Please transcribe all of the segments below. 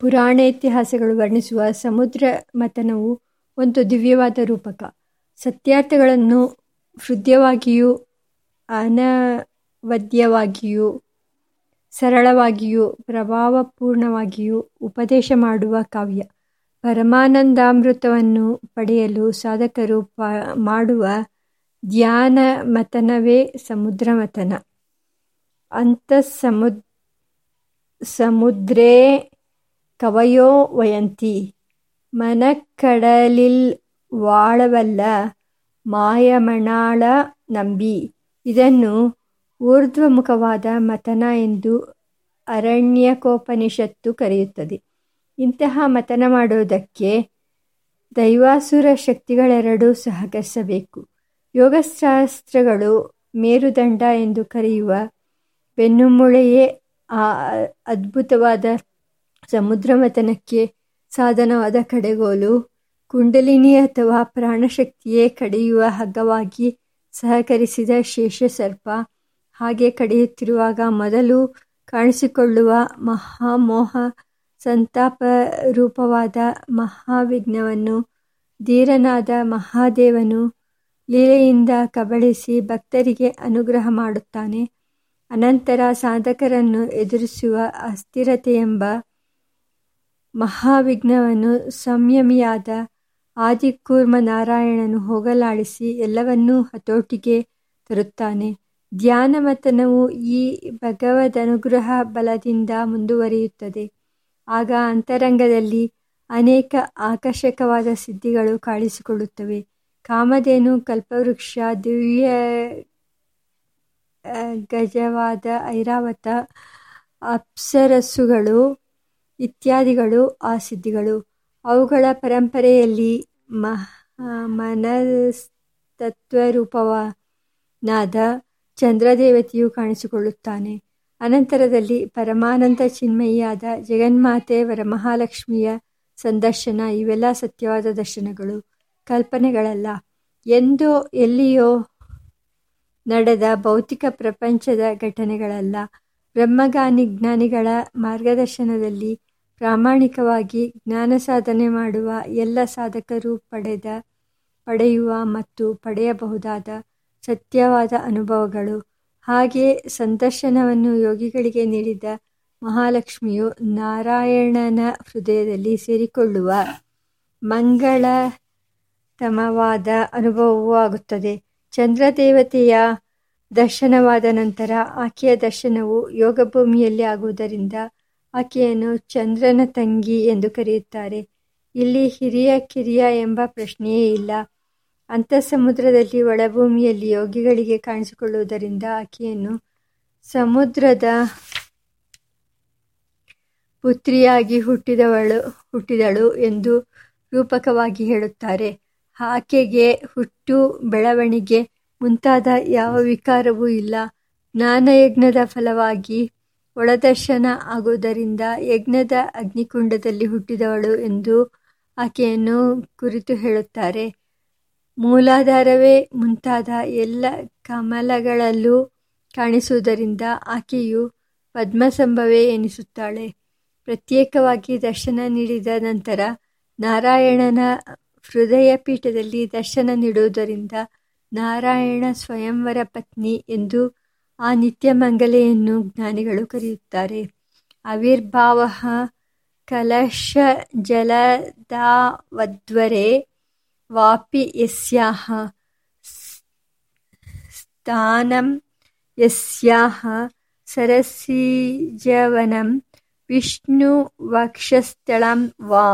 ಪುರಾಣೇತಿಹಾಸಗಳು ವರ್ಣಿಸುವ ಸಮುದ್ರ ಮಥನವು ಒಂದು ದಿವ್ಯವಾದ ರೂಪಕ. ಸತ್ಯಾರ್ಥಗಳನ್ನು ಹೃದಯವಾಗಿಯೂ, ಅನವದ್ಯವಾಗಿಯೂ, ಸರಳವಾಗಿಯೂ, ಪ್ರಭಾವಪೂರ್ಣವಾಗಿಯೂ ಉಪದೇಶ ಮಾಡುವ ಕಾವ್ಯ. ಪರಮಾನಂದಾಮೃತವನ್ನು ಪಡೆಯಲು ಸಾಧಕರು ಪ, ಮಾಡುವ ಧ್ಯಾನ ಮತನವೇ ಸಮುದ್ರ ಮತನ ಅಂತ ಸಮುದ್ರೇ ಕವಯೋ ವಯಂತಿ ಮನಃಕಡಲಿಲ್ವಾಳವಲ್ಲ ಮಾಯಮಣಾಳ ನಂಬಿ. ಇದನ್ನು ಊರ್ಧ್ವಮುಖವಾದ ಮತನ ಎಂದು ಅರಣ್ಯಕೋಪನಿಷತ್ತು ಕರೆಯುತ್ತದೆ. ಇಂತಹ ಮತನ ಮಾಡುವುದಕ್ಕೆ ದೈವಾಸುರ ಶಕ್ತಿಗಳೆರಡೂ ಸಹಕರಿಸಬೇಕು. ಯೋಗಶಾಸ್ತ್ರಗಳು ಮೇರುದಂಡ ಎಂದು ಕರೆಯುವ ಬೆನ್ನುಮೂಳೆಯೇ ಆ ಅದ್ಭುತವಾದ ಸಮುದ್ರಮಥನಕ್ಕೆ ಸಾಧನವಾದ ಕಡೆಗೋಲು. ಕುಂಡಲಿನಿ ಅಥವಾ ಪ್ರಾಣಶಕ್ತಿಯೇ ಕಡಿಯುವ ಹಗ್ಗವಾಗಿ ಸಹಕರಿಸಿದ ಶೇಷಸರ್ಪ. ಹಾಗೆ ಕಡಿಯುತ್ತಿರುವಾಗ ಮೊದಲು ಕಾಣಿಸಿಕೊಳ್ಳುವ ಮಹಾಮೋಹ ಸಂತಾಪ ರೂಪವಾದ ಮಹಾವಿಘ್ನವನ್ನು, ಧೀರನಾದ ಮಹಾದೇವನು ಲೀಲೆಯಿಂದ ಕಬಳಿಸಿ ಭಕ್ತರಿಗೆ ಅನುಗ್ರಹ ಮಾಡುತ್ತಾನೆ. ಅನಂತರ ಸಾಧಕರನ್ನು ಎದುರಿಸುವ ಅಸ್ಥಿರತೆಯೆಂಬ ಮಹಾವಿಘ್ನವನ್ನು ಸಂಯಮಿಯಾದ ಆದಿಕೂರ್ಮ ನಾರಾಯಣನು ಹೋಗಲಾಡಿಸಿ ಎಲ್ಲವನ್ನೂ ಹತೋಟಿಗೆ ತರುತ್ತಾನೆ. ಧ್ಯಾನಮತನವು ಈ ಭಗವದನುಗ್ರಹ ಬಲದಿಂದ ಮುಂದುವರಿಯುತ್ತದೆ. ಆಗ ಅಂತರಂಗದಲ್ಲಿ ಅನೇಕ ಆಕರ್ಷಕವಾದ ಸಿದ್ಧಿಗಳು ಕಾಣಿಸಿಕೊಳ್ಳುತ್ತವೆ. ಕಾಮಧೇನು, ಕಲ್ಪವೃಕ್ಷ, ದಿವ್ಯ ಗಜವಾದ ಐರಾವತ, ಅಪ್ಸರಸ್ಸುಗಳು ಇತ್ಯಾದಿಗಳು ಆ ಸಿದ್ಧಿಗಳು. ಅವುಗಳ ಪರಂಪರೆಯಲ್ಲಿ ಮನಸ್ತತ್ವರೂಪನಾದ ಚಂದ್ರದೇವತೆಯು ಕಾಣಿಸಿಕೊಳ್ಳುತ್ತಾನೆ. ಅನಂತರದಲ್ಲಿ ಪರಮಾನಂದ ಚಿನ್ಮಯಿಯಾದ ಜಗನ್ಮಾತೆ ವರಮಹಾಲಕ್ಷ್ಮಿಯ ಸಂದರ್ಶನ. ಇವೆಲ್ಲ ಸತ್ಯವಾದ ದರ್ಶನಗಳು, ಕಲ್ಪನೆಗಳಲ್ಲ. ಎಂದೋ ಎಲ್ಲಿಯೋ ನಡೆದ ಭೌತಿಕ ಪ್ರಪಂಚದ ಘಟನೆಗಳಲ್ಲ. ಬ್ರಹ್ಮಗಾನಿ ಜ್ಞಾನಿಗಳ ಮಾರ್ಗದರ್ಶನದಲ್ಲಿ ಪ್ರಾಮಾಣಿಕವಾಗಿ ಜ್ಞಾನಸಾಧನೆ ಮಾಡುವ ಎಲ್ಲ ಸಾಧಕರೂ ಪಡೆದ, ಪಡೆಯುವ ಮತ್ತು ಪಡೆಯಬಹುದಾದ ಸತ್ಯವಾದ ಅನುಭವಗಳು. ಹಾಗೆ ಸಂದರ್ಶನವನ್ನು ಯೋಗಿಗಳಿಗೆ ನೀಡಿದ ಮಹಾಲಕ್ಷ್ಮಿಯು ನಾರಾಯಣನ ಹೃದಯದಲ್ಲಿ ಸೇರಿಕೊಳ್ಳುವ ಮಂಗಳತಮವಾದ ಅನುಭವವೂ ಆಗುತ್ತದೆ. ಚಂದ್ರದೇವತೆಯ ದರ್ಶನವಾದ ನಂತರ ಆಕೆಯ ದರ್ಶನವು ಯೋಗಭೂಮಿಯಲ್ಲಿ ಆಗುವುದರಿಂದ ಆಕೆಯನ್ನು ಚಂದ್ರನ ತಂಗಿ ಎಂದು ಕರೆಯುತ್ತಾರೆ. ಇಲ್ಲಿ ಹಿರಿಯ ಕಿರಿಯ ಎಂಬ ಪ್ರಶ್ನೆಯೇ ಇಲ್ಲ. ಅಂತಃಸಮುದ್ರದಲ್ಲಿ ಒಳಭೂಮಿಯಲ್ಲಿ ಯೋಗಿಗಳಿಗೆ ಕಾಣಿಸಿಕೊಳ್ಳುವುದರಿಂದ ಆಕೆಯನ್ನು ಸಮುದ್ರದ ಪುತ್ರಿಯಾಗಿ ಹುಟ್ಟಿದವಳು ಹುಟ್ಟಿದಳು ಎಂದು ರೂಪಕವಾಗಿ ಹೇಳುತ್ತಾರೆ. ಆಕೆಗೆ ಹುಟ್ಟು, ಬೆಳವಣಿಗೆ ಮುಂತಾದ ಯಾವ ವಿಕಾರವೂ ಇಲ್ಲ. ಜ್ಞಾನಯಜ್ಞದ ಫಲವಾಗಿ ಒಳದರ್ಶನ ಆಗುವುದರಿಂದ ಯಜ್ಞದ ಅಗ್ನಿಕುಂಡದಲ್ಲಿ ಹುಟ್ಟಿದವಳು ಎಂದು ಆಕೆಯನ್ನು ಕುರಿತು ಹೇಳುತ್ತಾರೆ. ಮೂಲಾಧಾರವೇ ಮುಂತಾದ ಎಲ್ಲ ಕಮಲಗಳಲ್ಲೂ ಕಾಣಿಸುವುದರಿಂದ ಆಕೆಯು ಪದ್ಮಸಂಭವೇ ಎನಿಸುತ್ತಾಳೆ. ಪ್ರತ್ಯೇಕವಾಗಿ ದರ್ಶನ ನೀಡಿದ ನಂತರ ನಾರಾಯಣನ ಹೃದಯ ಪೀಠದಲ್ಲಿ ದರ್ಶನ ನೀಡುವುದರಿಂದ ನಾರಾಯಣ ಸ್ವಯಂವರ ಪತ್ನಿ ಎಂದು ಆ ನಿತ್ಯಮಂಗಲೆಯನ್ನು ಜ್ಞಾನಿಗಳು ಕರೆಯುತ್ತಾರೆ. ಆವಿರ್ಭಾವ ಕಲಶ ಜಲದಾವದ್ವರೆ ವಾಪಿ ಯಸ್ಯಾಹ ಸ್ಥಾನಂ ಯಸ್ಯಾಹ ಸರಸೀಜವನಂ ವಿಷ್ಣು ವಕ್ಷಸ್ಥಳಂ ವಾ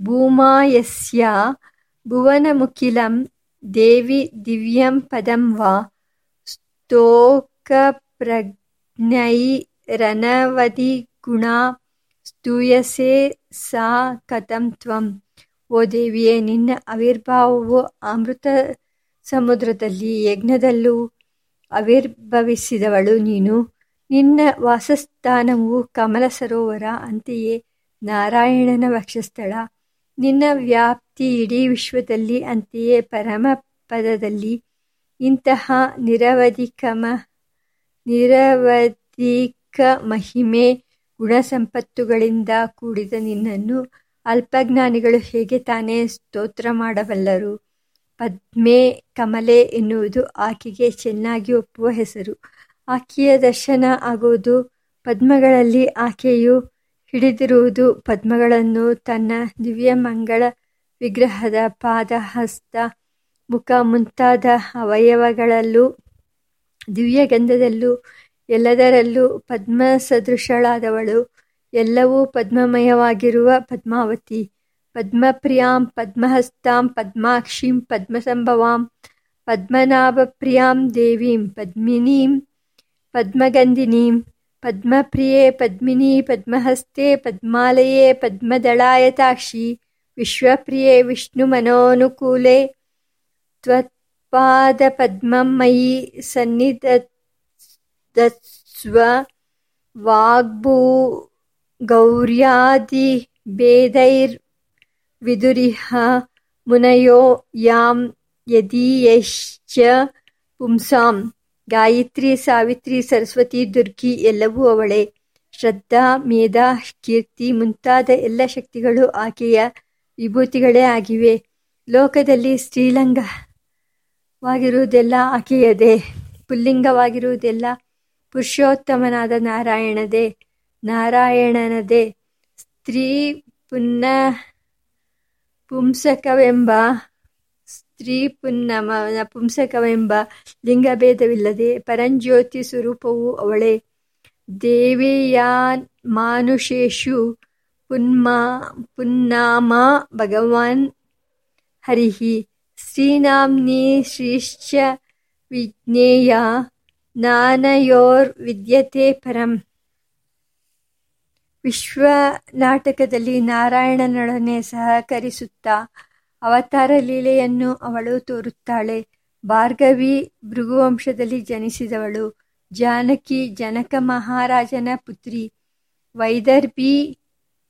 ಭೂಮಾ ಯಸ್ಯ ಭುವನಮುಖಿಲಂ ದೇವಿ ದಿವ್ಯಂ ಪದಂ ವಾ ಸ್ತೋಕಪ್ರಜ್ಞೈರನವಧಿಗುಣಾ ಸ್ತೂಯಸೆ ಸಾ ಕಥಂ ತ್ವಂ. ಓ ದೇವಿಯೇ, ನಿನ್ನ ಆವಿರ್ಭಾವವು ಅಮೃತಸಮುದ್ರದಲ್ಲಿ ಯಜ್ಞದಲ್ಲೂ ಆವಿರ್ಭವಿಸಿದವಳು ನೀನು. ನಿನ್ನ ವಾಸಸ್ಥಾನವು ಕಮಲ ಸರೋವರ. ಅಂತೆಯೇ ನಾರಾಯಣನ ವಕ್ಷಸ್ಥಳ. ನಿನ್ನ ವ್ಯಾಪ್ತಿ ಇಡೀ ವಿಶ್ವದಲ್ಲಿ. ಅಂತೆಯೇ ಪರಮ ಪದದಲ್ಲಿ ಇಂತಹ ನಿರವಧಿಕ ಮಹಿಮೆ ಗುಣಸಂಪತ್ತುಗಳಿಂದ ಕೂಡಿದ ನಿನ್ನನ್ನು ಅಲ್ಪಜ್ಞಾನಿಗಳು ಹೇಗೆ ತಾನೇ ಸ್ತೋತ್ರ ಮಾಡಬಲ್ಲರು? ಪದ್ಮೆ ಕಮಲೆ ಎನ್ನುವುದು ಆಕೆಗೆ ಚೆನ್ನಾಗಿ ಒಪ್ಪುವ ಹೆಸರು. ಆಕೆಯ ದರ್ಶನ ಆಗುವುದು ಪದ್ಮಗಳಲ್ಲಿ ಆಕೆಯು ಹಿಡಿದಿರುವುದು ಪದ್ಮಗಳನ್ನು ತನ್ನ ದಿವ್ಯ ಮಂಗಳ ವಿಗ್ರಹದ ಪಾದ ಹಸ್ತ ಮುಖ ಮುಂತಾದ ಅವಯವಗಳಲ್ಲೂ ದಿವ್ಯಗಂಧದಲ್ಲೂ, ಎಲ್ಲದರಲ್ಲೂ ಪದ್ಮ ಸದೃಶಳಾದವಳು ಎಲ್ಲವೂ ಪದ್ಮಮಯವಾಗಿರುವ ಪದ್ಮಾವತಿ. ಪದ್ಮಪ್ರಿಯಾಂ, ಪದ್ಮಹಸ್ತಾಂ, ಪದ್ಮಾಕ್ಷೀಂ, ಪದ್ಮಸಂಭವಾಂ, ಪದ್ಮನಾಭಪ್ರಿಯಾಂ ದೇವೀಂ, ಪದ್ಮಿನೀಂ, ಪದ್ಮಗಂಧಿನೀಂ. ಪದ್ಮಪ್ರಿಯೆ, ಪದ್ಮಿನಿ ಪದ್ಮಹಸ್ತೆ ಪದ್ಮಾಲಯೇ, ಪದ್ಮದಳಾಯತಾಕ್ಷಿ. ವಿಶ್ವಪ್ರಿಯೆ, ವಿಷ್ಣುಮನೋನುಕೂಲೆ. ತ್ವತ್ಪಾದಪದ್ಮಂ ಮಯಿ ಸನ್ನಿಧತ್ಸ್ವ ವಾಗ್ಭೂ ವಿದುರಿಹ ಮುನಯೋ ಯಾಂ ಯದೀಯಶ್ಚ ಪುಂಸಾಂ. ಗಾಯತ್ರಿ, ಸಾವಿತ್ರಿ, ಸರಸ್ವತಿ, ದುರ್ಗಿ ಎಲ್ಲವೂ ಅವಳೆ. ಶ್ರದ್ಧಾ, ಮೇಧಾ, ಕೀರ್ತಿ ಮುಂತಾದ ಎಲ್ಲ ಶಕ್ತಿಗಳು ಆಕೆಯ ವಿಭೂತಿಗಳೇ ಆಗಿವೆ. ಲೋಕದಲ್ಲಿ ಸ್ತ್ರೀಲಿಂಗವಾಗಿರುವುದೆಲ್ಲ ಆಕೆಯದೇ ಪುಲ್ಲಿಂಗವಾಗಿರುವುದೆಲ್ಲ ಪುರುಷೋತ್ತಮನಾದ ನಾರಾಯಣದೇ, ನಾರಾಯಣನದೇ, ಸ್ತ್ರೀ ಪುನ್ನ ಪುಂಸಕವೆಂಬ ಸ್ತ್ರೀ ಪುನ್ನಮ ಪುಂಸಕವೆಂಬ ಲಿಂಗಭೇದವಿಲ್ಲದೆ ಪರಂಜ್ಯೋತಿ ಸ್ವರೂಪವು ಅವಳೆ. ದೇವಿಯಾನ್ ಮಾನುಷೇಶು ಪುನ್ಮಾ ಪುನ್ನಾಮ ಭಗವಾನ್ ಹರಿಹಿ. ಶ್ರೀನಾಮ್ನಿ ಶ್ರೀಶ್ಚ ವಿಜ್ಞೇಯ ನಾನಯೋರ್ವಿದ್ಯತೆ ಪರಂ ವಿಶ್ವ ನಾಟಕದಲ್ಲಿ ನಾರಾಯಣನೊಡನೆ ಸಹಕರಿಸುತ್ತಾ ಅವತಾರ ಲೀಲೆಯನ್ನು ಅವಳು ತೋರುತ್ತಾಳೆ ಭಾರ್ಗವಿ ಭೃಗುವಂಶದಲ್ಲಿ ಜನಿಸಿದವಳು ಜಾನಕಿ ಜನಕ ಮಹಾರಾಜನ ಪುತ್ರಿ ವೈದರ್ಭಿ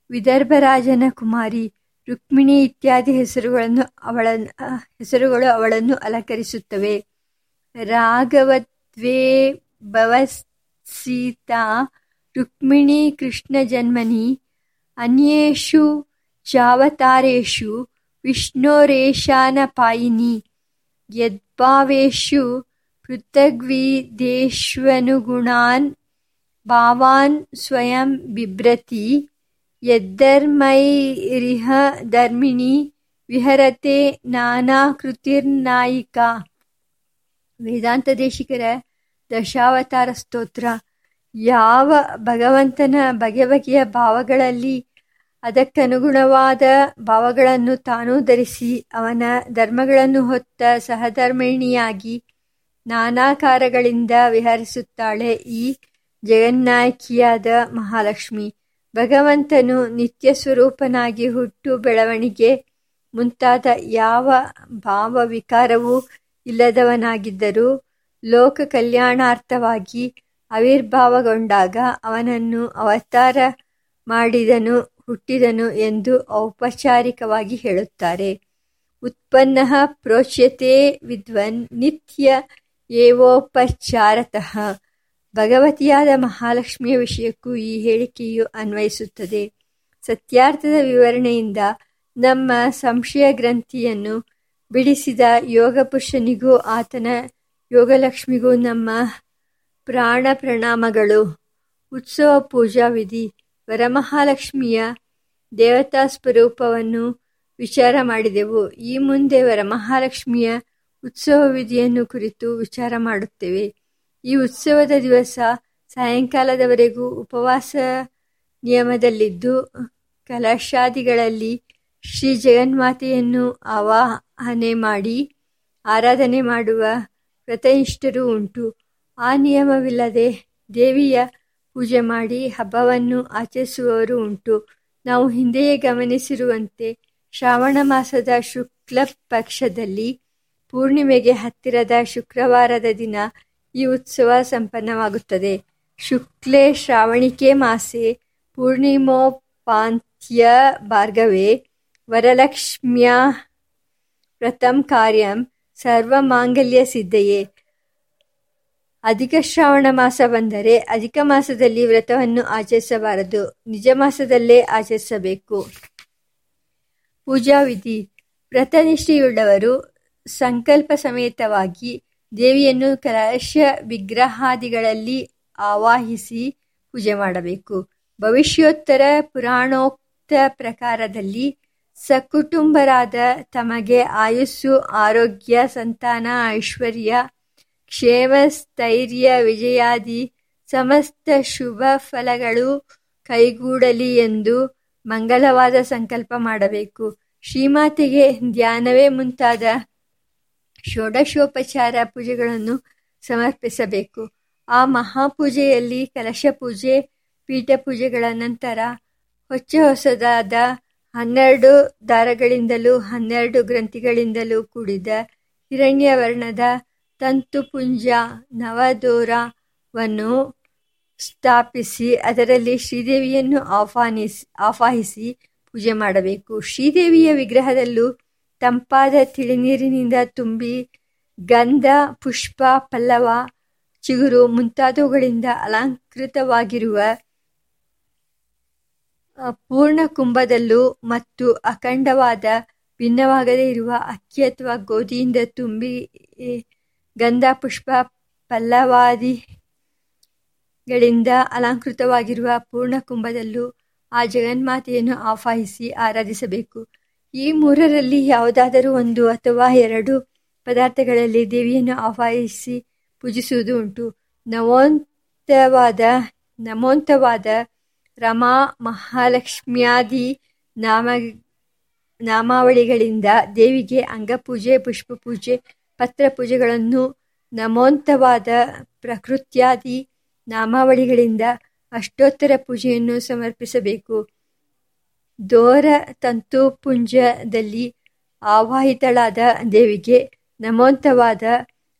ವಿದರ್ಭರಾಜನ ಕುಮಾರಿ ರುಕ್ಮಿಣಿ ಇತ್ಯಾದಿ ಹೆಸರುಗಳನ್ನು ಅವಳ ಹೆಸರುಗಳು ಅವಳನ್ನು ಅಲಂಕರಿಸುತ್ತವೆ. ರಾಘವದ್ವೇ ಭವಸೀತಾ ರುಕ್ಮಿಣಿ ಕೃಷ್ಣ ಜನ್ಮನಿ, ಅನ್ಯೇಷು ಚಾವತಾರೇಷು ವಿಷ್ಣೋರೇಶಾನಪಾಯಿನಿ ಯದ್ಭಾವೇಷು ಪೃಥಗ್ವಿದೇಶ್ವನುಗುಣಾನ್, ಭಾವಾನ್ ಸ್ವಯಂ ಬಿಭ್ರತಿ ಯದ್ದರ್ಮೈರಿಹ ಧರ್ಮಿಣಿ ವಿಹರತೆ ನಾನಾ ಕೃತಿರ್ನಾಯಿಕ. ವೇದಾಂತ ದೇಶಿಕರ ದಶಾವತಾರ ಸ್ತೋತ್ರ. ಯಾವ ಭಗವಂತನ ಬಗೆ ಬಗೆಯ ಭಾವಗಳಲ್ಲಿ ಅದಕ್ಕನುಗುಣವಾದ ಭಾವಗಳನ್ನು ತಾನೂ ಧರಿಸಿ ಅವನ ಧರ್ಮಗಳನ್ನು ಹೊತ್ತ ಸಹಧರ್ಮಿಣಿಯಾಗಿ ನಾನಾಕಾರಗಳಿಂದ ವಿಹರಿಸುತ್ತಾಳೆ ಈ ಜಗನ್ನಾಯಕಿಯಾದ ಮಹಾಲಕ್ಷ್ಮಿ. ಭಗವಂತನು ನಿತ್ಯ ಸ್ವರೂಪನಾಗಿ ಹುಟ್ಟು ಬೆಳವಣಿಗೆ ಮುಂತಾದ ಯಾವ ಭಾವ ವಿಕಾರವೂ ಇಲ್ಲದವನಾಗಿದ್ದರೂ ಲೋಕ ಕಲ್ಯಾಣಾರ್ಥವಾಗಿ ಆವಿರ್ಭಾವಗೊಂಡಾಗ ಅವನನ್ನು ಅವತಾರ ಮಾಡಿದನು, ಹುಟ್ಟಿದನು ಎಂದು ಔಪಚಾರಿಕವಾಗಿ ಹೇಳುತ್ತಾರೆ. ಉತ್ಪನ್ನ ಪ್ರೋಚ್ಯತೆ ವಿದ್ವನ್ ನಿತ್ಯ ಏವೋಪಚಾರತಃ. ಭಗವತಿಯಾದ ಮಹಾಲಕ್ಷ್ಮಿಯ ವಿಷಯಕ್ಕೂ ಈ ಹೇಳಿಕೆಯು ಅನ್ವಯಿಸುತ್ತದೆ. ಸತ್ಯಾರ್ಥದ ವಿವರಣೆಯಿಂದ ನಮ್ಮ ಸಂಶಯ ಗ್ರಂಥಿಯನ್ನು ಬಿಡಿಸಿದ ಯೋಗ ಪುರುಷನಿಗೂ ಆತನ ಯೋಗಲಕ್ಷ್ಮಿಗೂ ನಮ್ಮ ಪ್ರಾಣ ಪ್ರಣಾಮಗಳು. ಉತ್ಸವ ಪೂಜಾ ವಿಧಿ, ವರಮಹಾಲಕ್ಷ್ಮಿಯ ದೇವತಾ ಸ್ವರೂಪವನ್ನು ವಿಚಾರ ಮಾಡಿದೆವು. ಈ ಮುಂದೆ ವರಮಹಾಲಕ್ಷ್ಮಿಯ ಉತ್ಸವ ವಿಧಿಯನ್ನು ಕುರಿತು ವಿಚಾರ ಮಾಡುತ್ತೇವೆ. ಈ ಉತ್ಸವದ ದಿವಸ ಸಾಯಂಕಾಲದವರೆಗೂ ಉಪವಾಸ ನಿಯಮದಲ್ಲಿದ್ದು ಕಲಶಾದಿಗಳಲ್ಲಿ ಶ್ರೀ ಜಗನ್ಮಾತೆಯನ್ನು ಆವಾಹನೆ ಮಾಡಿ ಆರಾಧನೆ ಮಾಡುವ ವ್ರತನಿಷ್ಠರೂ ಉಂಟು. ಆ ನಿಯಮವಿಲ್ಲದೆ ದೇವಿಯ ಪೂಜೆ ಮಾಡಿ ಹಬ್ಬವನ್ನು ಆಚರಿಸುವವರು ಉಂಟು. ನಾವು ಹಿಂದೆಯೇ ಗಮನಿಸಿರುವಂತೆ ಶ್ರಾವಣ ಮಾಸದ ಶುಕ್ಲ ಪಕ್ಷದಲ್ಲಿ ಪೂರ್ಣಿಮೆಗೆ ಹತ್ತಿರದ ಶುಕ್ರವಾರದ ದಿನ ಈ ಉತ್ಸವ ಸಂಪನ್ನವಾಗುತ್ತದೆ. ಶುಕ್ಲೆ, ಶ್ರಾವಣಿಕೆ ಮಾಸೆ, ಪೂರ್ಣಿಮೋಪಾಂತ್ಯ ಭಾರ್ಗವೇ, ವರಲಕ್ಷ್ಮ್ಯ ವ್ರತಂ ಕಾರ್ಯಂ ಸರ್ವಮಾಂಗಲ್ಯ ಸಿದ್ಧಯೇ. ಅಧಿಕ ಶ್ರಾವಣ ಮಾಸ ಬಂದರೆ ಅಧಿಕ ಮಾಸದಲ್ಲಿ ವ್ರತವನ್ನು ಆಚರಿಸಬಾರದು. ನಿಜ ಮಾಸದಲ್ಲೇ ಆಚರಿಸಬೇಕು. ಪೂಜಾ ವಿಧಿ ವ್ರತನಿಷ್ಠೆಯುಳ್ಳವರು ಸಂಕಲ್ಪ ಸಮೇತವಾಗಿ ದೇವಿಯನ್ನು ಕಲಶ ವಿಗ್ರಹಾದಿಗಳಲ್ಲಿ ಆವಾಹಿಸಿ ಪೂಜೆ ಮಾಡಬೇಕು. ಭವಿಷ್ಯೋತ್ತರ ಪುರಾಣೋಕ್ತ ಪ್ರಕಾರದಲ್ಲಿ ಸಕುಟುಂಬರಾದ ತಮಗೆ ಆಯುಸ್ಸು, ಆರೋಗ್ಯ, ಸಂತಾನ, ಐಶ್ವರ್ಯ, ಕ್ಷೇಮ, ಸ್ಥೈರ್ಯ, ವಿಜಯಾದಿ ಸಮಸ್ತ ಶುಭ ಫಲಗಳು ಕೈಗೂಡಲಿ ಎಂದು ಮಂಗಲವಾದ ಸಂಕಲ್ಪ ಮಾಡಬೇಕು. ಶ್ರೀಮಾತೆಗೆ ಧ್ಯಾನವೇ ಮುಂತಾದ ಷೋಡಶೋಪಚಾರ ಪೂಜೆಗಳನ್ನು ಸಮರ್ಪಿಸಬೇಕು. ಆ ಮಹಾಪೂಜೆಯಲ್ಲಿ ಕಲಶ ಪೂಜೆ, ಪೀಠ ಪೂಜೆಗಳ ನಂತರ ಹೊಚ್ಚ ಹೊಸದಾದ ಹನ್ನೆರಡು ದಾರಗಳಿಂದಲೂ ಹನ್ನೆರಡು ಗ್ರಂಥಿಗಳಿಂದಲೂ ಕೂಡಿದ ಹಿರಣ್ಯ ವರ್ಣದ ತಂತುಪುಂಜ ನವದೋರವನ್ನು ಸ್ಥಾಪಿಸಿ ಅದರಲ್ಲಿ ಶ್ರೀದೇವಿಯನ್ನು ಆಹ್ವಾನಿಸಿ ಆವಾಹಿಸಿ ಪೂಜೆ ಮಾಡಬೇಕು. ಶ್ರೀದೇವಿಯ ವಿಗ್ರಹದಲ್ಲೂ ತಂಪಾದ ತಿಳಿನೀರಿನಿಂದ ತುಂಬಿ ಗಂಧ, ಪುಷ್ಪ, ಪಲ್ಲವ, ಚಿಗುರು ಮುಂತಾದವುಗಳಿಂದ ಅಲಂಕೃತವಾಗಿರುವ ಪೂರ್ಣ ಕುಂಭದಲ್ಲೂ ಮತ್ತು ಅಖಂಡವಾದ ಭಿನ್ನವಾಗದೇ ಇರುವ ಅಕ್ಕಿ ಅಥವಾ ಗೋಧಿಯಿಂದ ತುಂಬಿ ಗಂಧ, ಪುಷ್ಪ, ಪಲ್ಲವಾದಿಗಳಿಂದ ಅಲಂಕೃತವಾಗಿರುವ ಪೂರ್ಣ ಕುಂಭದಲ್ಲೂ ಆ ಜಗನ್ಮಾತೆಯನ್ನು ಆವಾಹಿಸಿ ಆರಾಧಿಸಬೇಕು. ಈ ಮೂರರಲ್ಲಿ ಯಾವುದಾದರೂ ಒಂದು ಅಥವಾ ಎರಡು ಪದಾರ್ಥಗಳಲ್ಲಿ ದೇವಿಯನ್ನು ಆಹ್ವಾನಿಸಿ ಪೂಜಿಸುವುದು ಉಂಟು. ನವೋಂತವಾದ ನಮೋಂತವಾದ ರಮಾ ಮಹಾಲಕ್ಷ್ಮ್ಯಾದಿ ನಾಮ, ನಾಮಾವಳಿಗಳಿಂದ ದೇವಿಗೆ ಅಂಗಪೂಜೆ ಪತ್ರ ಪೂಜೆಗಳನ್ನು ನಮೋಂತವಾದ ಪ್ರಕೃತ್ಯಾದಿ ನಾಮಾವಳಿಗಳಿಂದ ಅಷ್ಟೋತ್ತರ ಪೂಜೆಯನ್ನು ಸಮರ್ಪಿಸಬೇಕು. ದೋರ ತಂತುಪುಂಜದಲ್ಲಿ ಆವಾಹಿತಳಾದ ದೇವಿಗೆ ನಮೋಂತವಾದ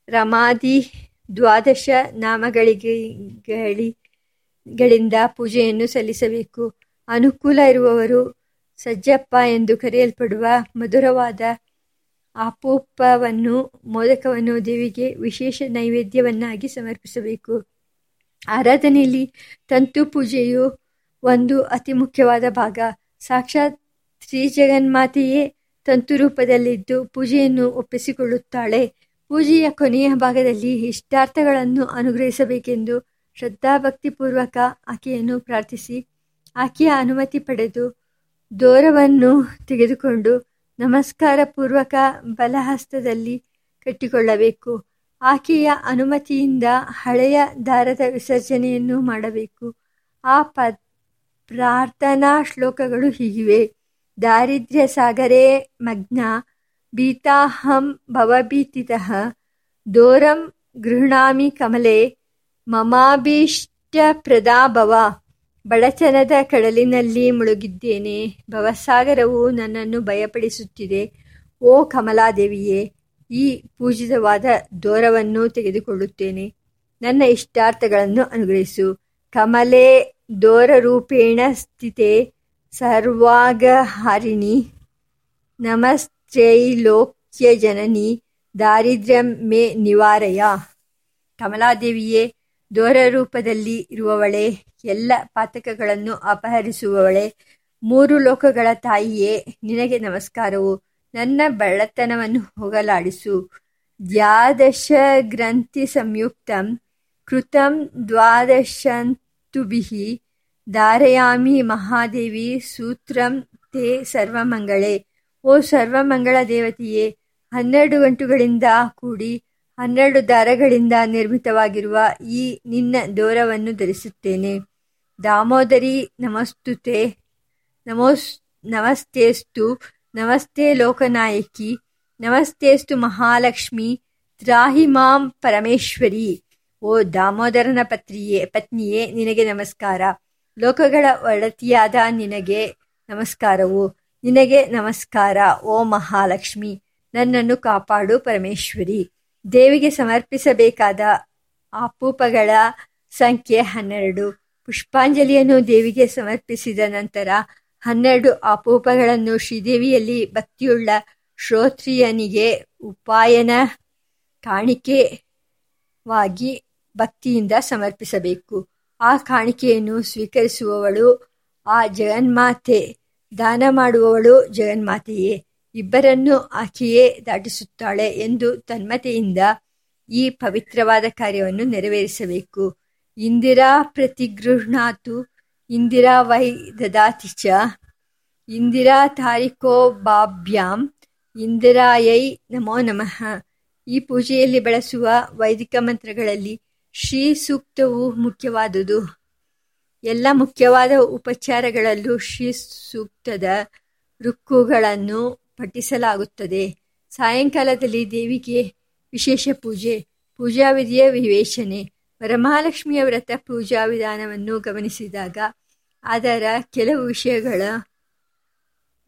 ರಮಾದಿ ದ್ವಾದಶ ನಾಮಗಳಿಗೆಗಳಿಂದ ಪೂಜೆಯನ್ನು ಸಲ್ಲಿಸಬೇಕು. ಅನುಕೂಲ ಇರುವವರು ಸಜ್ಜಪ್ಪ ಎಂದು ಕರೆಯಲ್ಪಡುವ ಮಧುರವಾದ ಆಪೋಪವನ್ನು ಮೋದಕವನ್ನು ದೇವಿಗೆ ವಿಶೇಷ ನೈವೇದ್ಯವನ್ನಾಗಿ ಸಮರ್ಪಿಸಬೇಕು. ಆರಾಧನೆಯಲ್ಲಿ ತಂತು ಪೂಜೆಯು ಒಂದು ಅತಿ ಮುಖ್ಯವಾದ ಭಾಗ. ಸಾಕ್ಷಾತ್ ಶ್ರೀ ಜಗನ್ಮಾತೆಯೇ ತಂತು ರೂಪದಲ್ಲಿದ್ದು ಪೂಜೆಯನ್ನು ಒಪ್ಪಿಸಿಕೊಳ್ಳುತ್ತಾಳೆ. ಪೂಜೆಯ ಕೊನೆಯ ಭಾಗದಲ್ಲಿ ಇಷ್ಟಾರ್ಥಗಳನ್ನು ಅನುಗ್ರಹಿಸಬೇಕೆಂದು ಶ್ರದ್ಧಾಭಕ್ತಿಪೂರ್ವಕ ಆಕೆಯನ್ನು ಪ್ರಾರ್ಥಿಸಿ. ಆಕೆಯ ಅನುಮತಿ ಪಡೆದು ದೋರವನ್ನು ತೆಗೆದುಕೊಂಡು ನಮಸ್ಕಾರ ಪೂರ್ವಕ ಬಲಹಸ್ತದಲ್ಲಿ ಕಟ್ಟಿಕೊಳ್ಳಬೇಕು. ಆಕೆಯ ಅನುಮತಿಯಿಂದ ಹಳೆಯ ದಾರದ ವಿಸರ್ಜನೆಯನ್ನು ಮಾಡಬೇಕು. ಆ ಪ ಪ್ರಾರ್ಥನಾ ಶ್ಲೋಕಗಳು ಹೀಗಿವೆ. ದಾರಿದ್ರ್ಯ ಸಾಗರೇ ಮಗ್ನ, ಭೀತಾಹಂ ಭವಭೀತಿತಃ, ದೋರಂ ಗೃಹಣಾಮಿ ಕಮಲೆ ಮಮಾಭೀಷ್ಟಪ್ರದಾ ಭವ ಬಡತನದ ಕಡಲಿನಲ್ಲಿ ಮುಳುಗಿದ್ದೇನೆ. ಭವಸಾಗರವು ನನ್ನನ್ನು ಭಯಪಡಿಸುತ್ತಿದೆ. ಓ ಕಮಲಾದೇವಿಯೇ, ಈ ಪೂಜಿತವಾದ ದೋರವನ್ನು ತೆಗೆದುಕೊಳ್ಳುತ್ತೇನೆ. ನನ್ನ ಇಷ್ಟಾರ್ಥಗಳನ್ನು ಅನುಗ್ರಹಿಸು. ಕಮಲೆ ದೋರರೂಪೇಣ ಸ್ಥಿತೆ ಸರ್ವಾಗಹಾರಿಣಿ ನಮಸ್ತ್ರೈಲೋಕ್ಯ ಜನನಿ ದಾರಿದ್ರ್ಯ ಮೇ ನಿವಾರಯ ಕಮಲಾದೇವಿಯೇ ದೋರ ರೂಪದಲ್ಲಿ ಇರುವವಳೆ, ಎಲ್ಲ ಪಾತಕಗಳನ್ನು ಅಪಹರಿಸುವವಳೆ, ಮೂರು ಲೋಕಗಳ ತಾಯಿಯೇ, ನಿನಗೆ ನಮಸ್ಕಾರವು. ನನ್ನ ಬಳ್ಳತನವನ್ನು ಹೋಗಲಾಡಿಸು. ದ್ವಾದಶ ಗ್ರಂಥಿ ಸಂಯುಕ್ತಂ ಕೃತಂ ದ್ವಾದಶಂತುಭಿಃ ಧಾರಯಾಮಿ ಮಹಾದೇವಿ ಸೂತ್ರಂ ತೇ ಸರ್ವಮಂಗಳೇ. ಓ ಸರ್ವಮಂಗಳ ದೇವತೆಯೇ, ಹನ್ನೆರಡು ಗಂಟುಗಳಿಂದ ಕೂಡಿ ಹನ್ನೆರಡು ದಾರಗಳಿಂದ ನಿರ್ಮಿತವಾಗಿರುವ ಈ ನಿನ್ನ ದೋರವನ್ನು ಧರಿಸುತ್ತೇನೆ. ದಾಮೋದರಿ ನಮಸ್ತುತೆ, ನಮೋಸ್, ನಮಸ್ತೇಸ್ತು, ನಮಸ್ತೆ ಲೋಕನಾಯಕಿ, ನಮಸ್ತೇಸ್ತು ಮಹಾಲಕ್ಷ್ಮಿ, ತ್ರಾಹಿ ಮಾಂ ಪರಮೇಶ್ವರಿ. ಓ ದಾಮೋದರನ ಪತ್ರಿಯೇ, ಪತ್ನಿಯೇ, ನಿನಗೆ ನಮಸ್ಕಾರ. ಲೋಕಗಳ ಒಡತಿಯಾದ ನಿನಗೆ ನಮಸ್ಕಾರವು. ನಿನಗೆ ನಮಸ್ಕಾರ, ಓ ಮಹಾಲಕ್ಷ್ಮಿ. ನನ್ನನ್ನು ಕಾಪಾಡು ಪರಮೇಶ್ವರಿ. ದೇವಿಗೆ ಸಮರ್ಪಿಸಬೇಕಾದ ಆಪೂಪಗಳ ಸಂಖ್ಯೆ ಹನ್ನೆರಡು. ಪುಷ್ಪಾಂಜಲಿಯನ್ನು ದೇವಿಗೆ ಸಮರ್ಪಿಸಿದ ನಂತರ ಹನ್ನೆರಡು ಆಪೂಪಗಳನ್ನು ಶ್ರೀದೇವಿಯಲ್ಲಿ ಭಕ್ತಿಯುಳ್ಳ ಶ್ರೋತ್ರಿಯನಿಗೆ ಉಪಾಯನ ಕಾಣಿಕೆವಾಗಿ ಭಕ್ತಿಯಿಂದ ಸಮರ್ಪಿಸಬೇಕು. ಆ ಕಾಣಿಕೆಯನ್ನು ಸ್ವೀಕರಿಸುವವಳು ಆ ಜಗನ್ಮಾತೆ, ದಾನ ಮಾಡುವವಳು ಜಗನ್ಮಾತೆಯೇ. ಇಬ್ಬರನ್ನು ಆಕೆಯೇ ದಾಟಿಸುತ್ತಾಳೆ ಎಂದು ತನ್ಮತೆಯಿಂದ ಈ ಪವಿತ್ರವಾದ ಕಾರ್ಯವನ್ನು ನೆರವೇರಿಸಬೇಕು. ಇಂದಿರಾ ಪ್ರತಿಗೃಹ್ಣಾತು, ಇಂದಿರಾ ವೈ ದದಾತಿ ಚ ಇಂದಿರಾ ತಾರಿಕೋ ಬಾಭ್ಯಾಂ ಇಂದಿರಾಯೈ ನಮೋ ನಮಃ. ಈ ಪೂಜೆಯಲ್ಲಿ ಬಳಸುವ ವೈದಿಕ ಮಂತ್ರಗಳಲ್ಲಿ ಶ್ರೀ ಸೂಕ್ತವು ಮುಖ್ಯವಾದುದು. ಎಲ್ಲ ಮುಖ್ಯವಾದ ಉಪಚಾರಗಳಲ್ಲೂ ಶ್ರೀ ಸೂಕ್ತದ ರುಕ್ಕುಗಳನ್ನು ಪಠಿಸಲಾಗುತ್ತದೆ. ಸಾಯಂಕಾಲದಲ್ಲಿ ದೇವಿಗೆ ವಿಶೇಷ ಪೂಜೆ ಪೂಜಾ ವಿಧಿಯ ವಿವೇಚನೆ, ವರಮಹಾಲಕ್ಷ್ಮಿಯ ವ್ರತ, ಪೂಜಾ ವಿಧಾನವನ್ನು ಗಮನಿಸಿದಾಗ ಅದರ ಕೆಲವು ವಿಷಯಗಳ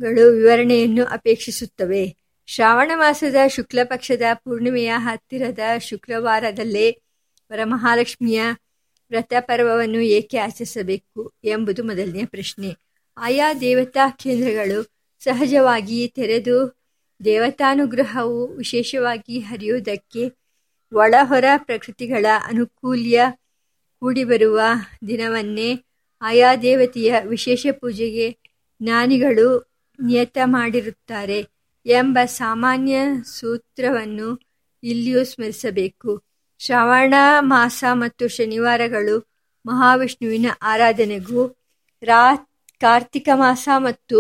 ಗಳು ವಿವರಣೆಯನ್ನು ಅಪೇಕ್ಷಿಸುತ್ತವೆ. ಶ್ರಾವಣ ಮಾಸದ ಶುಕ್ಲ ಪಕ್ಷದ ಪೂರ್ಣಿಮೆಯ ಹತ್ತಿರದ ಶುಕ್ರವಾರದಲ್ಲೇ ವರಮಹಾಲಕ್ಷ್ಮಿಯ ವ್ರತ ಪರ್ವವನ್ನು ಏಕೆ ಆಚರಿಸಬೇಕು ಎಂಬುದು ಮೊದಲನೆಯ ಪ್ರಶ್ನೆ. ಆಯಾ ದೇವತಾ ಕೇಂದ್ರಗಳು ಸಹಜವಾಗಿ ತೆರೆದು ದೇವತಾನುಗ್ರಹವು ವಿಶೇಷವಾಗಿ ಹರಿಯುವುದಕ್ಕೆ ಒಳಹೊರ ಪ್ರಕೃತಿಗಳ ಅನುಕೂಲ್ಯ ಕೂಡಿಬರುವ ದಿನವನ್ನೇ ಆಯಾ ದೇವತೆಯ ವಿಶೇಷ ಪೂಜೆಗೆ ಜ್ಞಾನಿಗಳು ನಿಯತ ಮಾಡಿರುತ್ತಾರೆ ಎಂಬ ಸಾಮಾನ್ಯ ಸೂತ್ರವನ್ನು ಇಲ್ಲಿಯೂ ಸ್ಮರಿಸಬೇಕು. ಶ್ರವಣ ಮಾಸ ಮತ್ತು ಶನಿವಾರಗಳು ಮಹಾವಿಷ್ಣುವಿನ ಆರಾಧನೆಗೂ ರಾ ಕಾರ್ತಿಕ ಮಾಸ ಮತ್ತು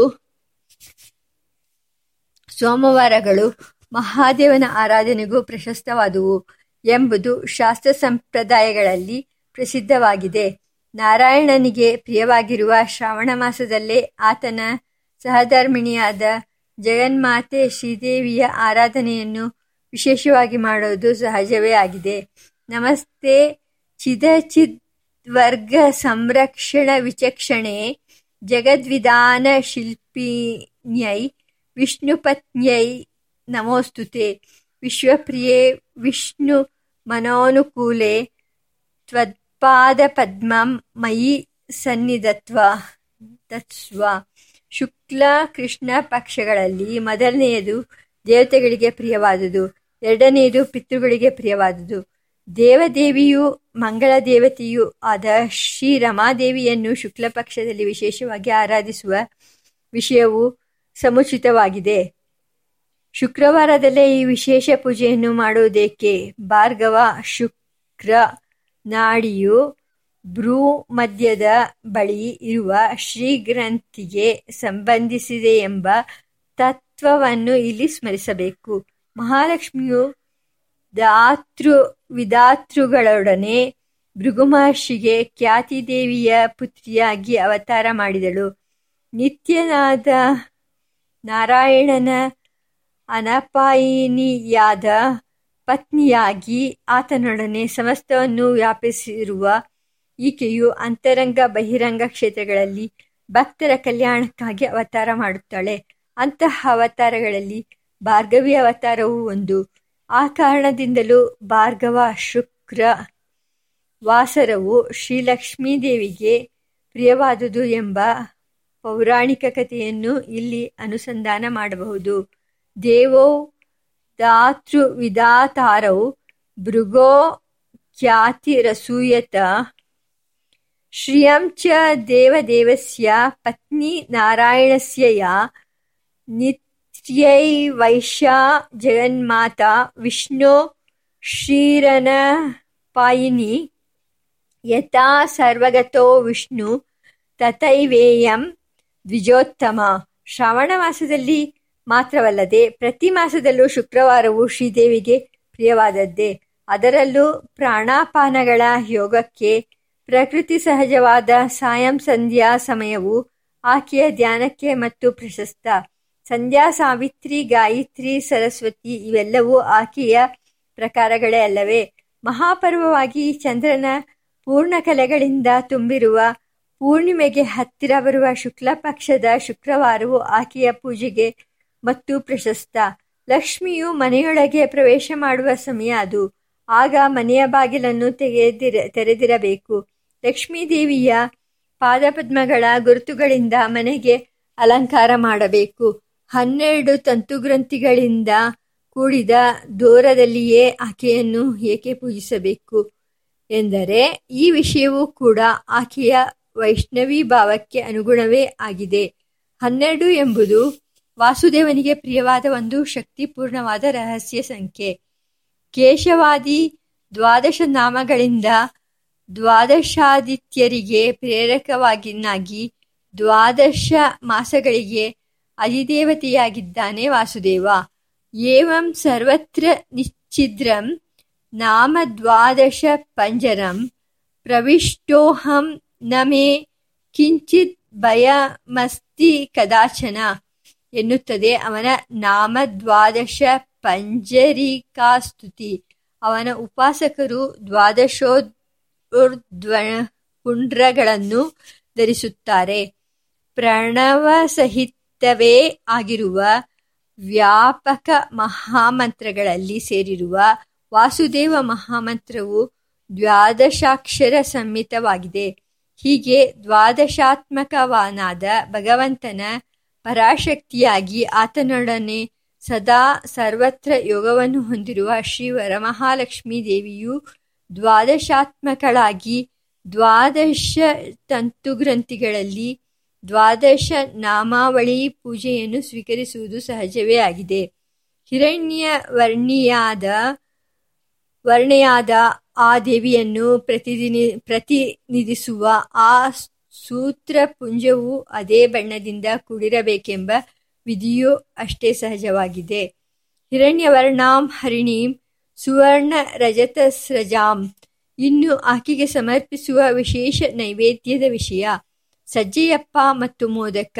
ಸೋಮವಾರಗಳು ಮಹಾದೇವನ ಆರಾಧನೆಗೂ ಪ್ರಶಸ್ತವಾದುವು ಎಂಬುದು ಶಾಸ್ತ್ರ ಸಂಪ್ರದಾಯಗಳಲ್ಲಿ ಪ್ರಸಿದ್ಧವಾಗಿದೆ. ನಾರಾಯಣನಿಗೆ ಪ್ರಿಯವಾಗಿರುವ ಶ್ರಾವಣ ಮಾಸದಲ್ಲೇ ಆತನ ಸಹಧರ್ಮಿಣಿಯಾದ ಜಗನ್ಮಾತೆ ಶ್ರೀದೇವಿಯ ಆರಾಧನೆಯನ್ನು ವಿಶೇಷವಾಗಿ ಮಾಡೋದು ಸಹಜವೇ ಆಗಿದೆ. ನಮಸ್ತೆ. ಚಿದಚಿದ್ವರ್ಗ ಸಂರಕ್ಷಣ ವಿಚಕ್ಷಣೆ ಜಗದ್ವಿಧಾನ ಶಿಲ್ಪಿನ್ಯೈ ವಿಷ್ಣುಪತ್ನ್ಯೈ ನಮೋಸ್ತುತೆ. ವಿಶ್ವಪ್ರಿಯೆ ವಿಷ್ಣು ಮನೋನುಕೂಲೆ ತ್ವತ್ಪಾದಪದ್ಮಂ ಮಯಿ ಸನ್ನಿಧತ್ವ ತತ್ಸ್ವ. ಶುಕ್ಲ ಕೃಷ್ಣ ಪಕ್ಷಗಳಲ್ಲಿ ಮೊದಲನೆಯದು ದೇವತೆಗಳಿಗೆ ಪ್ರಿಯವಾದುದು ಎರಡನೆಯದು ಪಿತೃಗಳಿಗೆ ಪ್ರಿಯವಾದುದು. ದೇವದೇವಿಯು ಮಂಗಳ ದೇವತೆಯೂ ಆದ ಶ್ರೀ ರಮಾದೇವಿಯನ್ನು ಶುಕ್ಲ ಪಕ್ಷದಲ್ಲಿ ವಿಶೇಷವಾಗಿ ಆರಾಧಿಸುವ ವಿಷಯವು ಸಮುಚಿತವಾಗಿದೆ. ಶುಕ್ರವಾರದಲ್ಲೇ ಈ ವಿಶೇಷ ಪೂಜೆಯನ್ನು ಮಾಡುವುದೇಕೆ? ಭಾರ್ಗವ ಶುಕ್ರ ನಾಡಿಯು ಭ್ರೂ ಮಧ್ಯದ ಬಳಿ ಇರುವ ಶ್ರೀಗ್ರಂಥಿಗೆ ಸಂಬಂಧಿಸಿದೆ ಎಂಬ ತತ್ವವನ್ನು ಇಲ್ಲಿ ಸ್ಮರಿಸಬೇಕು. ಮಹಾಲಕ್ಷ್ಮಿಯು ದಾತೃ ವಿಧಾತೃಗಳೊಡನೆ ಭೃಗುಮಹರ್ಷಿಗೆ ಖ್ಯಾತಿದೇವಿಯ ಪುತ್ರಿಯಾಗಿ ಅವತಾರ ಮಾಡಿದಳು. ನಿತ್ಯನಾದ ನಾರಾಯಣನ ಅನಪಾಯಿನಿಯಾದ ಪತ್ನಿಯಾಗಿ ಆತನೊಡನೆ ಸಮಸ್ತವನ್ನು ವ್ಯಾಪಿಸಿರುವ ಈಕೆಯು ಅಂತರಂಗ ಬಹಿರಂಗ ಕ್ಷೇತ್ರಗಳಲ್ಲಿ ಭಕ್ತರ ಕಲ್ಯಾಣಕ್ಕಾಗಿ ಅವತಾರ ಮಾಡುತ್ತಾಳೆ. ಅಂತಹ ಅವತಾರಗಳಲ್ಲಿ ಭಾರ್ಗವಿ ಅವತಾರವೂ ಒಂದು. ಆ ಕಾರಣದಿಂದಲೂ ಭಾರ್ಗವ ಶುಕ್ರ ವಾಸರವು ಶ್ರೀಲಕ್ಷ್ಮೀದೇವಿಗೆ ಪ್ರಿಯವಾದುದು ಎಂಬ ಪೌರಾಣಿಕ ಕಥೆಯನ್ನು ಇಲ್ಲಿ ಅನುಸಂಧಾನ ಮಾಡಬಹುದು. ದೇವೋ ದಾತೃವಿಧಾತಾರೌ ಭೃಗೋ ಖ್ಯಾತಿರಸೂಯತ ಶ್ರಿಯಂ ಚ ದೇವದೇವಸ್ಯ ಪತ್ನಿ ನಾರಾಯಣಸ್ಯ ಯಾ ನಿತ್ಯೈವೈಷಾ ಜಗನ್ಮಾತಾ ವಿಷ್ಣು ಶ್ರೀರನಪಾಯಿನಿ ಯಥಾ ಸರ್ವಗತೋ ವಿಷ್ಣು ತಥೈವೇಯಂ ದ್ವಿಜೋತ್ತಮ. ಶ್ರಾವಣ ಮಾಸದಲ್ಲಿ ಮಾತ್ರವಲ್ಲದೆ ಪ್ರತಿ ಮಾಸದಲ್ಲೂ ಶುಕ್ರವಾರವು ಶ್ರೀದೇವಿಗೆ ಪ್ರಿಯವಾದದ್ದೇ. ಅದರಲ್ಲೂ ಪ್ರಾಣಾಪಾನಗಳ ಯೋಗಕ್ಕೆ ಪ್ರಕೃತಿ ಸಹಜವಾದ ಸಾಯಂ ಸಂಧ್ಯಾ ಸಮಯವು ಆಕೆಯ ಧ್ಯಾನಕ್ಕೆ ಮತ್ತು ಪ್ರಶಸ್ತ. ಸಂಧ್ಯಾ, ಸಾವಿತ್ರಿ, ಗಾಯತ್ರಿ, ಸರಸ್ವತಿ ಇವೆಲ್ಲವೂ ಆಕೆಯ ಪ್ರಕಾರಗಳೇ ಅಲ್ಲವೇ. ಮಹಾಪರ್ವವಾಗಿ ಚಂದ್ರನ ಪೂರ್ಣ ಕಲೆಗಳಿಂದ ತುಂಬಿರುವ ಪೂರ್ಣಿಮೆಗೆ ಹತ್ತಿರ ಬರುವ ಶುಕ್ಲ ಪಕ್ಷದ ಶುಕ್ರವಾರವು ಆಕೆಯ ಪೂಜೆಗೆ ಮತ್ತು ಪ್ರಶಸ್ತ. ಲಕ್ಷ್ಮಿಯು ಮನೆಯೊಳಗೆ ಪ್ರವೇಶ ಮಾಡುವ ಸಮಯ ಅದು. ಆಗ ಮನೆಯ ಬಾಗಿಲನ್ನು ತೆಗೆದಿರ, ತೆರೆದಿರಬೇಕು. ಲಕ್ಷ್ಮೀ ದೇವಿಯ ಪಾದಪದ್ಮಗಳ ಗುರುತುಗಳಿಂದ ಮನೆಗೆ ಅಲಂಕಾರ ಮಾಡಬೇಕು. ಹನ್ನೆರಡು ತಂತುಗ್ರಂಥಿಗಳಿಂದ ಕೂಡಿದ ದೂರದಲ್ಲಿಯೇ ಆಕೆಯನ್ನು ಏಕೆ ಪೂಜಿಸಬೇಕು? ಎಂದರೆ, ಈ ವಿಷಯವೂ ಕೂಡ ಆಕೆಯ ವೈಷ್ಣವಿ ಭಾವಕ್ಕೆ ಅನುಗುಣವೇ ಆಗಿದೆ. ಹನ್ನೆರಡು ಎಂಬುದು ವಾಸುದೇವನಿಗೆ ಪ್ರಿಯವಾದ ಒಂದು ಶಕ್ತಿಪೂರ್ಣವಾದ ರಹಸ್ಯ ಸಂಖ್ಯೆ. ಕೇಶವಾದಿ ದ್ವಾದಶ ನಾಮಗಳಿಂದ ದ್ವಾದಶಾದಿತ್ಯರಿಗೆ ಪ್ರೇರಕವಾಗಿನಾಗಿ ದ್ವಾದಶ ಮಾಸಗಳಿಗೆ ಅಧಿದೇವತೆಯಾಗಿದ್ದಾನೆ ವಾಸುದೇವ. ಏವಂ ಸರ್ವತ್ರ ನಿಶ್ಚಿದ್ರಂ ನಾಮ ದ್ವಾದಶ ಪಂಜರಂ. ಪ್ರವಿಷ್ಟೋಹಂ ನ ಮೇ ಕಿಂಚಿತ್ ಭಯಮಸ್ತಿ ಕದಾಚನ ಎನ್ನುತ್ತದೆ ಅವನ ನಾಮ ದ್ವಾದಶ ಪಂಜರಿಕಾಸ್ತುತಿ ಅವನ ಉಪಾಸಕರು ದ್ವಾದಶೋರ್ಧ್ವ ಪುಂಡ್ರಗಳನ್ನು ಧರಿಸುತ್ತಾರೆ ಪ್ರಣವಸಹಿತವೇ ಆಗಿರುವ ವ್ಯಾಪಕ ಮಹಾಮಂತ್ರಗಳಲ್ಲಿ ಸೇರಿರುವ ವಾಸುದೇವ ಮಹಾಮಂತ್ರವು ದ್ವಾದಶಾಕ್ಷರ ಸಂಹಿತವಾಗಿದೆ ಹೀಗೆ ದ್ವಾದಶಾತ್ಮಕವಾನಾದ ಭಗವಂತನ ಪರಾಶಕ್ತಿಯಾಗಿ ಆತನೊಡನೆ ಸದಾ ಸರ್ವತ್ರ ಯೋಗವನ್ನು ಹೊಂದಿರುವ ಶ್ರೀ ವರಮಹಾಲಕ್ಷ್ಮೀ ದೇವಿಯು ದ್ವಾದಶಾತ್ಮಕಳಾಗಿ ದ್ವಾದಶ ತಂತುಗ್ರಂಥಿಗಳಲ್ಲಿ ದ್ವಾದಶ ನಾಮಾವಳಿ ಪೂಜೆಯನ್ನು ಸ್ವೀಕರಿಸುವುದು ಸಹಜವೇ ಆಗಿದೆ. ಹಿರಣ್ಯ ವರ್ಣಿಯಾದ ವರ್ಣೆಯಾದ ಆ ದೇವಿಯನ್ನು ಪ್ರತಿದಿನಿ, ಪ್ರತಿನಿಧಿಸುವ ಆ ಸೂತ್ರ ಪುಂಜವು ಅದೇ ಬಣ್ಣದಿಂದ ಕೂಡಿರಬೇಕೆಂಬ ವಿಧಿಯೂ ಅಷ್ಟೇ ಸಹಜವಾಗಿದೆ. ಹಿರಣ್ಯವರ್ಣಾಂ ಹರಿಣೀಂ ಸುವರ್ಣ ರಜತಸ್ರಜಾಂ ಇನ್ನು ಆಕೆಗೆ ಸಮರ್ಪಿಸುವ ವಿಶೇಷ ನೈವೇದ್ಯದ ವಿಷಯ ಸಜ್ಜೆಯಪ್ಪ ಮತ್ತು ಮೋದಕ.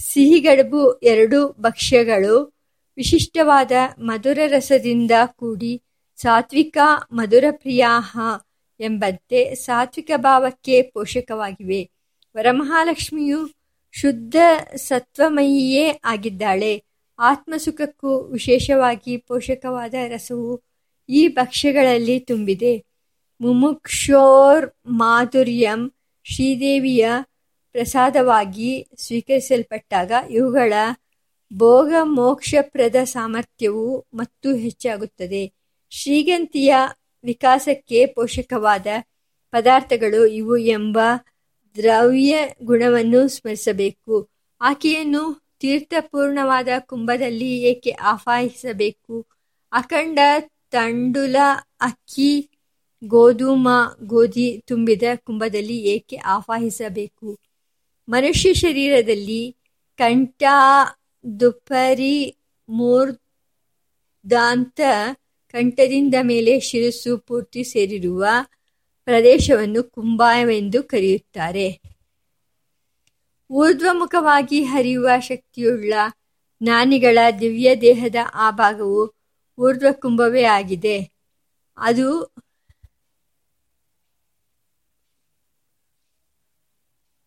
ಸಿಹಿಗಡುಬು ಎರಡು ಭಕ್ಷ್ಯಗಳು. ವಿಶಿಷ್ಟವಾದ ಮಧುರ ರಸದಿಂದ ಕೂಡಿ ಸಾತ್ವಿಕ ಮಧುರ ಪ್ರಿಯಾಹ ಎಂಬಂತೆ ಸಾತ್ವಿಕ ಭಾವಕ್ಕೆ ಪೋಷಕವಾಗಿವೆ. ವರಮಹಾಲಕ್ಷ್ಮಿಯು ಶುದ್ಧ ಸತ್ವಮಯಿಯೇ ಆಗಿದ್ದಾಳೆ. ಆತ್ಮಸುಖಕ್ಕೂ ವಿಶೇಷವಾಗಿ ಪೋಷಕವಾದ ರಸವು ಈ ಭಕ್ಷ್ಯಗಳಲ್ಲಿ ತುಂಬಿದೆ. ಮುಮುಕ್ಷೋರ್ ಮಾಧುರ್ಯಂ ಶ್ರೀದೇವಿಯ ಪ್ರಸಾದವಾಗಿ ಸ್ವೀಕರಿಸಲ್ಪಟ್ಟಾಗ ಇವುಗಳ ಭೋಗ ಮೋಕ್ಷಪ್ರದ ಸಾಮರ್ಥ್ಯವು ಮತ್ತು ಹೆಚ್ಚಾಗುತ್ತದೆ. ಶ್ರೀಗಂತಿಯ ವಿಕಾಸಕ್ಕೆ ಪೋಷಕವಾದ ಪದಾರ್ಥಗಳು ಇವು ಎಂಬ ದ್ರವ್ಯ ಗುಣವನ್ನು ಸ್ಮರಿಸಬೇಕು. ಆಕೆಯನ್ನು ತೀರ್ಥಪೂರ್ಣವಾದ ಕುಂಭದಲ್ಲಿ ಏಕೆ ಆಹ್ವಾನಿಸಬೇಕು ಅಖಂಡ ತಂಡುಲ ಅಕ್ಕಿ ಗೋಧೂಮ ಗೋಧಿ ತುಂಬಿದ ಕುಂಭದಲ್ಲಿ ಏಕೆ ಆವಾಹಿಸಬೇಕು? ಮನುಷ್ಯ ಶರೀರದಲ್ಲಿ ಕಂಠ ದುಪರಿ ಮೂರ್ಧಾಂತ ಕಂಠದಿಂದ ಮೇಲೆ ಶಿರಸು ಪೂರ್ತಿ ಸೇರಿರುವ ಪ್ರದೇಶವನ್ನು ಕುಂಭವೆಂದು ಕರೆಯುತ್ತಾರೆ. ಊರ್ಧ್ವಮುಖವಾಗಿ ಹರಿಯುವ ಶಕ್ತಿಯುಳ್ಳ ಜ್ಞಾನಿಗಳ ದಿವ್ಯ ದೇಹದ ಆ ಭಾಗವು ಊರ್ಧ್ವ ಕುಂಭವೇ ಆಗಿದೆ. ಅದು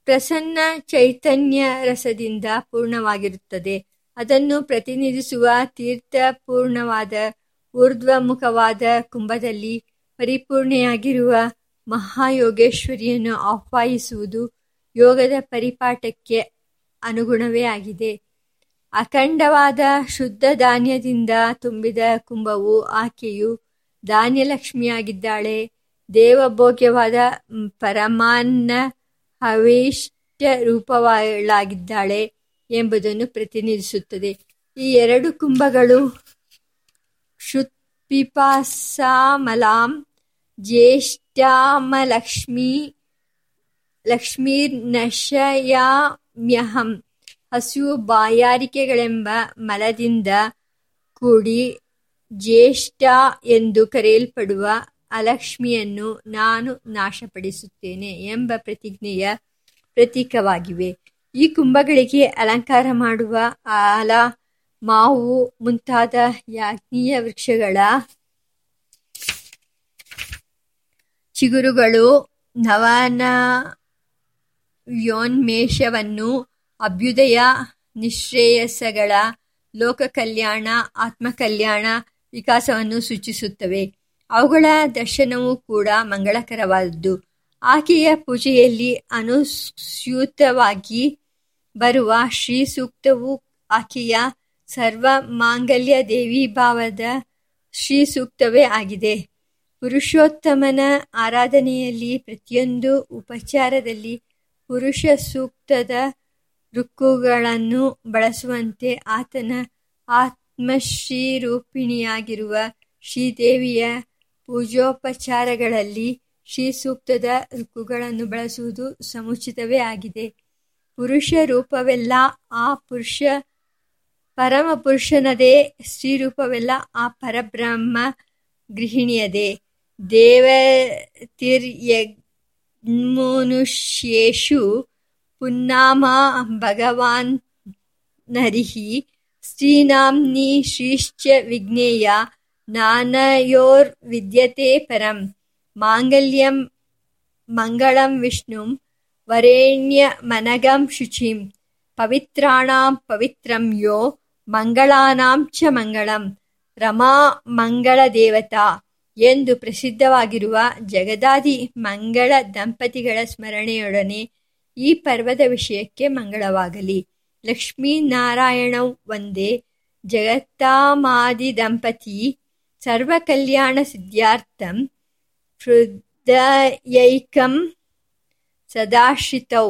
ಪ್ರಸನ್ನ ಚೈತನ್ಯ ರಸದಿಂದ ಪೂರ್ಣವಾಗಿರುತ್ತದೆ. ಅದನ್ನು ಪ್ರತಿನಿಧಿಸುವ ತೀರ್ಥಪೂರ್ಣವಾದ ಊರ್ಧ್ವಮುಖವಾದ ಕುಂಭದಲ್ಲಿ ಪರಿಪೂರ್ಣೆಯಾಗಿರುವ ಮಹಾಯೋಗೇಶ್ವರಿಯನ್ನು ಆಹ್ವಾನಿಸುವುದು ಯೋಗದ ಪರಿಪಾಠಕ್ಕೆ ಅನುಗುಣವೇ ಆಗಿದೆ. ಅಖಂಡವಾದ ಶುದ್ಧ ಧಾನ್ಯದಿಂದ ತುಂಬಿದ ಕುಂಭವು ಆಕೆಯು ಧಾನ್ಯಲಕ್ಷ್ಮಿಯಾಗಿದ್ದಾಳೆ. ದೇವಭೋಗ್ಯವಾದ ಪರಮಾನ್ನ ಹವಿಷ್ಠ ರೂಪಗಳಾಗಿದ್ದಾಳೆ ಎಂಬುದನ್ನು ಪ್ರತಿನಿಧಿಸುತ್ತದೆ. ಈ ಎರಡು ಕುಂಭಗಳು ಕ್ಷುತ್ಪಿಪಾಸಾಮಲಾಂ ಜ್ಯೇಷ್ಠಾಮಲಕ್ಷ್ಮೀ ಲಕ್ಷ್ಮೀರ್ನಶಯಾಮ್ಯಹಂ. ಹಸಿವು ಬಾಯಾರಿಕೆಗಳೆಂಬ ಮಲದಿಂದ ಕೂಡಿ ಜ್ಯೇಷ್ಠ ಎಂದು ಕರೆಯಲ್ಪಡುವ ಅಲಕ್ಷ್ಮಿಯನ್ನು ನಾನು ನಾಶಪಡಿಸುತ್ತೇನೆ ಎಂಬ ಪ್ರತಿಜ್ಞೆಯ ಪ್ರತೀಕವಾಗಿವೆ. ಈ ಕುಂಭಗಳಿಗೆ ಅಲಂಕಾರ ಮಾಡುವ ಆಲ, ಮಾವು ಮುಂತಾದ ಯಾಜ್ಞೀಯ ವೃಕ್ಷಗಳ ಚಿಗುರುಗಳು ನವನ ಯೋನ್ಮೇಷವನ್ನು ಅಭ್ಯುದಯ ನಿಶ್ರೇಯಸಗಳ ಲೋಕ ಕಲ್ಯಾಣ ಆತ್ಮಕಲ್ಯಾಣ ವಿಕಾಸವನ್ನು ಸೂಚಿಸುತ್ತವೆ. ಅವುಗಳ ದರ್ಶನವೂ ಕೂಡ ಮಂಗಳಕರವಾದದ್ದು. ಆಕೆಯ ಪೂಜೆಯಲ್ಲಿ ಅನುಸ್ಯೂತವಾಗಿ ಬರುವ ಶ್ರೀ ಸೂಕ್ತವು ಆಕೆಯ ಸರ್ವ ಮಾಂಗಲ್ಯ ದೇವಿ ಭಾವದ ಶ್ರೀ ಸೂಕ್ತವೇ ಆಗಿದೆ. ಪುರುಷೋತ್ತಮನ ಆರಾಧನೆಯಲ್ಲಿ ಪ್ರತಿಯೊಂದು ಉಪಚಾರದಲ್ಲಿ ಪುರುಷ ಸೂಕ್ತದ ರುಕ್ಕುಗಳನ್ನು ಬಳಸುವಂತೆ ಆತನ ಆತ್ಮಶ್ರೀರೂಪಿಣಿಯಾಗಿರುವ ಶ್ರೀದೇವಿಯ ಪೂಜೋಪಚಾರಗಳಲ್ಲಿ ಶ್ರೀಸೂಕ್ತದ ಋಕುಗಳನ್ನು ಬಳಸುವುದು ಸಮುಚಿತವೇ ಆಗಿದೆ. ಪುರುಷ ರೂಪವೆಲ್ಲ ಆ ಪುರುಷ ಪರಮಪುರುಷನದೇ ಸ್ತ್ರೀರೂಪವೆಲ್ಲ ಆ ಪರಬ್ರಹ್ಮ ಗೃಹಿಣಿಯದೇ. ದೇವತಿರ್ಯಗ್ಮನುಷ್ಯೇಷು ಪುನ್ನಾಮ ಭಗವಾನ್ ನರಿಹಿ ಸ್ತ್ರೀನಾಂನಿ ಶ್ರೀಶ್ಚ ವಿಜ್ಞೇಯ ಪರಂ. ಮಾಂಗಲ್ಯಂ ಮಂಗಳಂ ವಿಷ್ಣುಂ ವರೇಣ್ಯಮನಘಂ ಶುಚಿಂ. ಪವಿತ್ರಾಣಾಂ ಪವಿತ್ರಂ ಯೋ, ಮಂಗಳಾನಾಂ ಚ ಮಂಗಳಂ. ರಮಾ ಮಂಗಳ ದೇವತಾ ಎಂದು ಪ್ರಸಿದ್ಧವಾಗಿರುವ ಜಗದಾದಿ ಮಂಗಳ ದಂಪತಿಗಳ ಸ್ಮರಣೆಯೊಡನೆ ಈ ಪರ್ವದ ವಿಷಯಕ್ಕೆ ಮಂಗಳವಾಗಲಿ. ಲಕ್ಷ್ಮೀನಾರಾಯಣೌ ಒಂದೇ, ಜಗತ್ತಾಮಾದಿದಂಪತಿ ಸರ್ವಕಲ್ಯಾಣಸಿದ್ಧ್ಯಾರ್ಥಂ ಹೃದಯೈಕಂ ಸದಾಶ್ರಿತೌ.